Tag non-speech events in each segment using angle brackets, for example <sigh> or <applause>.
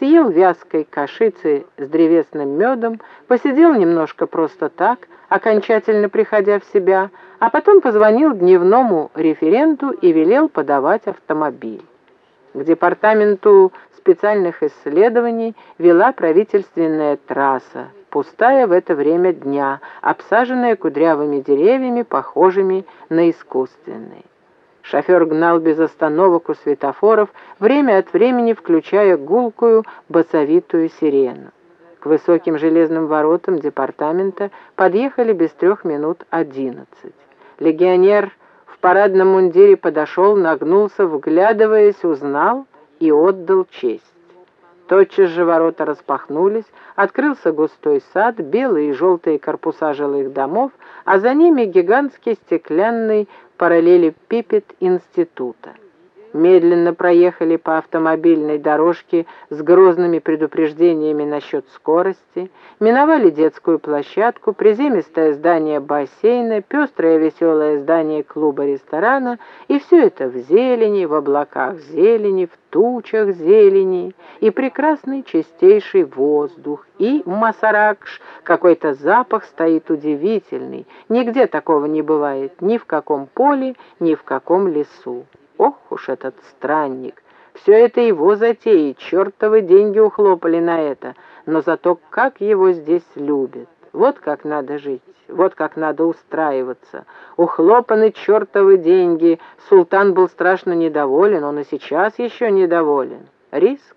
съел вязкой кашицы с древесным медом, посидел немножко просто так, окончательно приходя в себя, а потом позвонил дневному референту и велел подавать автомобиль. К департаменту специальных исследований вела правительственная трасса, пустая в это время дня, обсаженная кудрявыми деревьями, похожими на искусственные. Шофер гнал без остановок у светофоров, время от времени включая гулкую басовитую сирену. К высоким железным воротам департамента подъехали без трех минут одиннадцать. Легионер в парадном мундире подошел, нагнулся, вглядываясь, узнал и отдал честь. Тотчас же ворота распахнулись, открылся густой сад, белые и желтые корпуса жилых домов, а за ними гигантский стеклянный параллелепипед института медленно проехали по автомобильной дорожке с грозными предупреждениями насчет скорости, миновали детскую площадку, приземистое здание бассейна, пестрое веселое здание клуба-ресторана, и все это в зелени, в облаках зелени, в тучах зелени, и прекрасный чистейший воздух, и Масаракш, какой-то запах стоит удивительный, нигде такого не бывает, ни в каком поле, ни в каком лесу. Ох уж этот странник! Все это его затеи, чертовы деньги ухлопали на это, но зато как его здесь любят. Вот как надо жить, вот как надо устраиваться. Ухлопаны чертовы деньги. Султан был страшно недоволен, он и сейчас еще недоволен. Риск?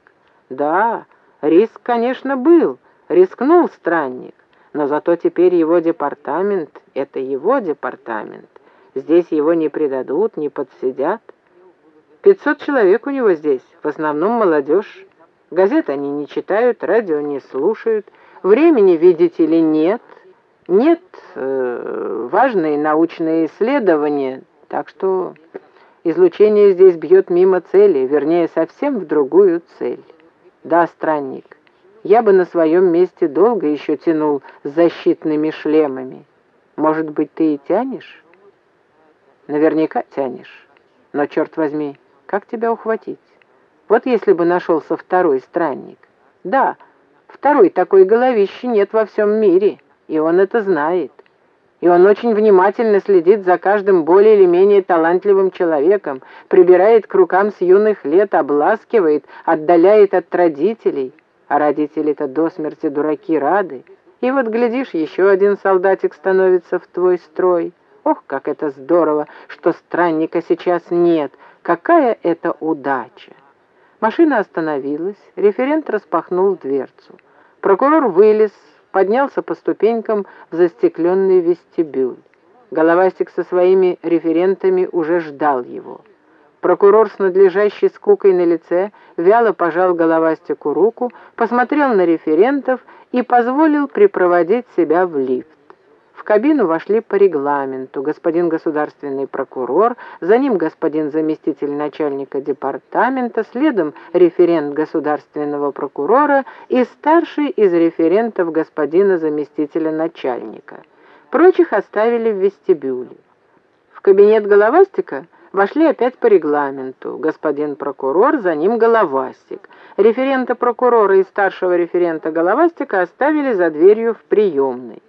Да, риск, конечно, был. Рискнул странник. Но зато теперь его департамент — это его департамент. Здесь его не предадут, не подсидят. Пятьсот человек у него здесь, в основном молодежь. Газет они не читают, радио не слушают. Времени, видите ли, нет. Нет э, важные научные исследования, так что излучение здесь бьет мимо цели, вернее, совсем в другую цель. Да, странник, я бы на своем месте долго еще тянул с защитными шлемами. Может быть, ты и тянешь? Наверняка тянешь. Но, черт возьми, как тебя ухватить? Вот если бы нашелся второй странник. Да, второй такой головищи нет во всем мире, и он это знает. И он очень внимательно следит за каждым более или менее талантливым человеком, прибирает к рукам с юных лет, обласкивает, отдаляет от родителей. А родители-то до смерти дураки рады. И вот, глядишь, еще один солдатик становится в твой строй. Ох, как это здорово, что странника сейчас нет, Какая это удача! Машина остановилась, референт распахнул дверцу. Прокурор вылез, поднялся по ступенькам в застекленный вестибюль. Головастик со своими референтами уже ждал его. Прокурор с надлежащей скукой на лице вяло пожал Головастику руку, посмотрел на референтов и позволил припроводить себя в лифт. В кабину вошли по регламенту господин государственный прокурор, за ним господин заместитель начальника департамента, следом референт государственного прокурора и старший из референтов господина заместителя начальника. Прочих оставили в вестибюле. В кабинет Головастика вошли опять по регламенту. Господин прокурор, за ним Головастик. Референта прокурора и старшего референта Головастика оставили за дверью в приемной.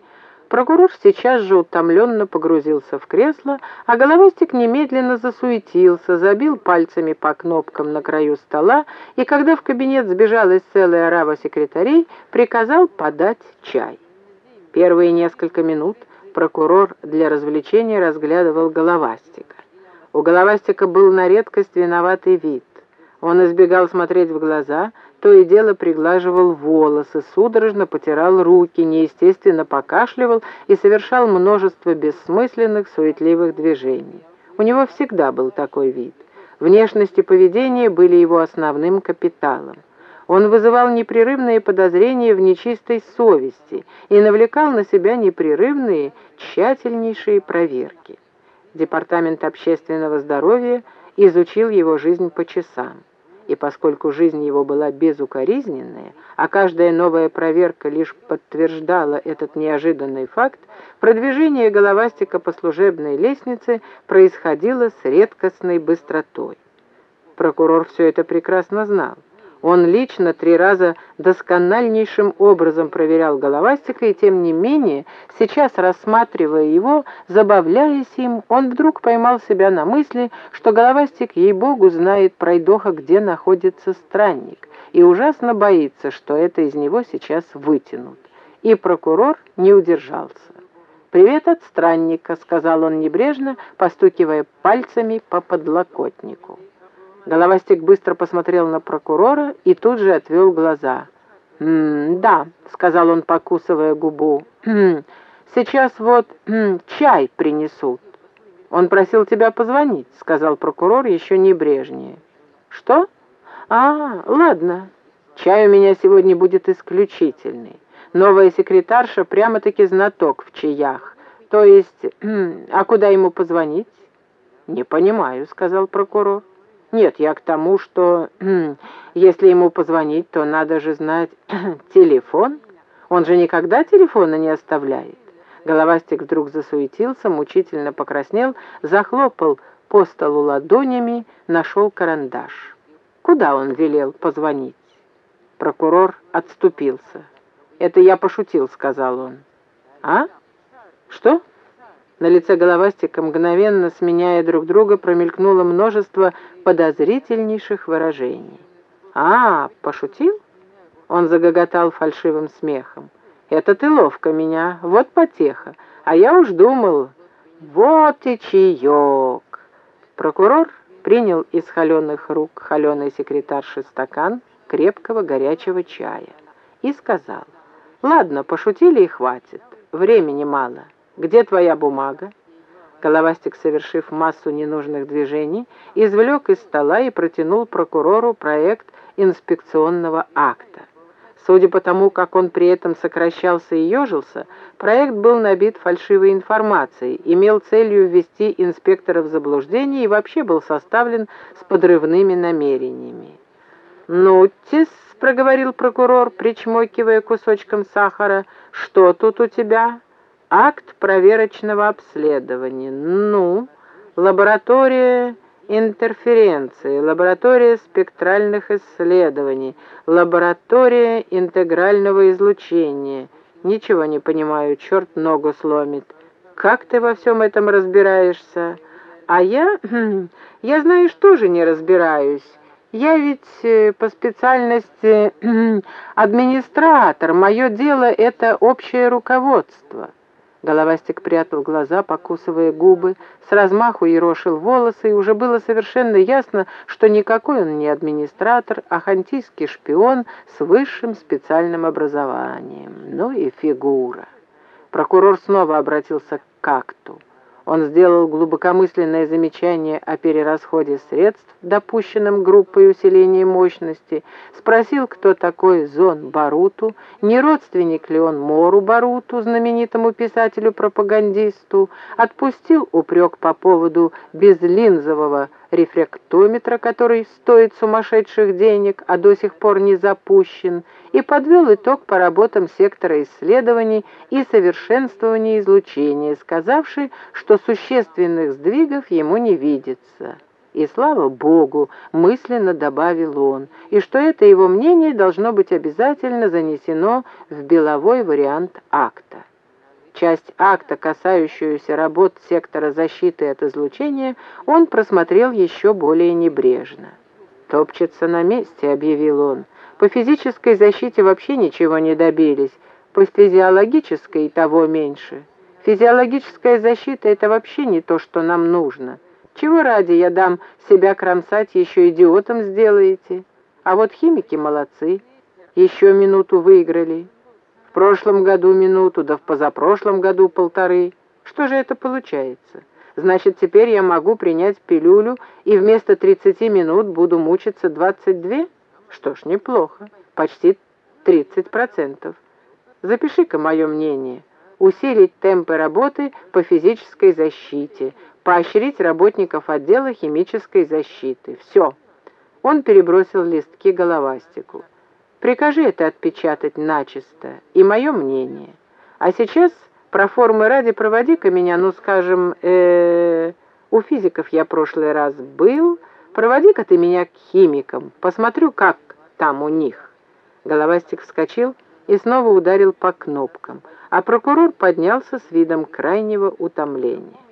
Прокурор сейчас же утомленно погрузился в кресло, а головастик немедленно засуетился, забил пальцами по кнопкам на краю стола и, когда в кабинет сбежалась целая орава секретарей, приказал подать чай. Первые несколько минут прокурор для развлечения разглядывал головастика. У головастика был на редкость виноватый вид. Он избегал смотреть в глаза, то и дело приглаживал волосы, судорожно потирал руки, неестественно покашливал и совершал множество бессмысленных, суетливых движений. У него всегда был такой вид. Внешность и поведение были его основным капиталом. Он вызывал непрерывные подозрения в нечистой совести и навлекал на себя непрерывные, тщательнейшие проверки. Департамент общественного здоровья изучил его жизнь по часам и поскольку жизнь его была безукоризненная, а каждая новая проверка лишь подтверждала этот неожиданный факт, продвижение головастика по служебной лестнице происходило с редкостной быстротой. Прокурор все это прекрасно знал. Он лично три раза доскональнейшим образом проверял головастика, и тем не менее, сейчас, рассматривая его, забавляясь им, он вдруг поймал себя на мысли, что головастик, ей-богу, знает пройдоха, где находится странник, и ужасно боится, что это из него сейчас вытянут. И прокурор не удержался. «Привет от странника», — сказал он небрежно, постукивая пальцами по подлокотнику. Головастик быстро посмотрел на прокурора и тут же отвел глаза. «М «Да», — сказал он, покусывая губу, «сейчас вот чай принесут». «Он просил тебя позвонить», — сказал прокурор еще небрежнее. «Что? А, ладно. Чай у меня сегодня будет исключительный. Новая секретарша прямо-таки знаток в чаях. То есть, а куда ему позвонить?» «Не понимаю», — сказал прокурор. Нет, я к тому, что если ему позвонить, то надо же знать <clears throat> телефон. Он же никогда телефона не оставляет. Головастик вдруг засуетился, мучительно покраснел, захлопал по столу ладонями, нашел карандаш. Куда он велел позвонить? Прокурор отступился. «Это я пошутил», — сказал он. «А? Что?» На лице головастика, мгновенно сменяя друг друга, промелькнуло множество подозрительнейших выражений. «А, пошутил?» Он загоготал фальшивым смехом. «Это ты ловко меня, вот потеха. А я уж думал, вот и чаек!» Прокурор принял из холеных рук холеной секретарши стакан крепкого горячего чая и сказал, «Ладно, пошутили и хватит, времени мало». «Где твоя бумага?» Головастик, совершив массу ненужных движений, извлек из стола и протянул прокурору проект инспекционного акта. Судя по тому, как он при этом сокращался и ежился, проект был набит фальшивой информацией, имел целью ввести инспектора в заблуждение и вообще был составлен с подрывными намерениями. «Ну, тис», — проговорил прокурор, причмокивая кусочком сахара, — «что тут у тебя?» Акт проверочного обследования. Ну, лаборатория интерференции, лаборатория спектральных исследований, лаборатория интегрального излучения. Ничего не понимаю, черт ногу сломит. Как ты во всем этом разбираешься? А я... <clears throat> Я, знаешь, тоже не разбираюсь. Я ведь э, по специальности <clears throat> администратор. Мое дело — это общее руководство. Головастик прятал глаза, покусывая губы, с размаху ерошил волосы, и уже было совершенно ясно, что никакой он не администратор, а хантийский шпион с высшим специальным образованием. Ну и фигура. Прокурор снова обратился к Какту. Он сделал глубокомысленное замечание о перерасходе средств, допущенном группой усиления мощности, спросил, кто такой Зон Баруту, не родственник ли он Мору Баруту, знаменитому писателю-пропагандисту, отпустил упрек по поводу безлинзового рефрактометра, который стоит сумасшедших денег, а до сих пор не запущен, и подвел итог по работам сектора исследований и совершенствования излучения, сказавший, что существенных сдвигов ему не видится. И слава Богу, мысленно добавил он, и что это его мнение должно быть обязательно занесено в беловой вариант акта. Часть акта, касающуюся работ сектора защиты от излучения, он просмотрел еще более небрежно. «Топчется на месте», — объявил он. «По физической защите вообще ничего не добились, по физиологической и того меньше. Физиологическая защита — это вообще не то, что нам нужно. Чего ради я дам себя кромсать, еще идиотом сделаете? А вот химики молодцы, еще минуту выиграли» прошлом году минуту, да в позапрошлом году полторы. Что же это получается? Значит, теперь я могу принять пилюлю и вместо 30 минут буду мучиться 22? Что ж, неплохо. Почти 30%. Запиши-ка мое мнение. Усилить темпы работы по физической защите, поощрить работников отдела химической защиты. Все. Он перебросил листки головастику. Прикажи это отпечатать начисто, и мое мнение. А сейчас, про формы ради, проводи-ка меня, ну, скажем, э, -э у физиков я прошлый раз был, проводи-ка ты меня к химикам, посмотрю, как там у них?» Головастик вскочил и снова ударил по кнопкам, а прокурор поднялся с видом крайнего утомления.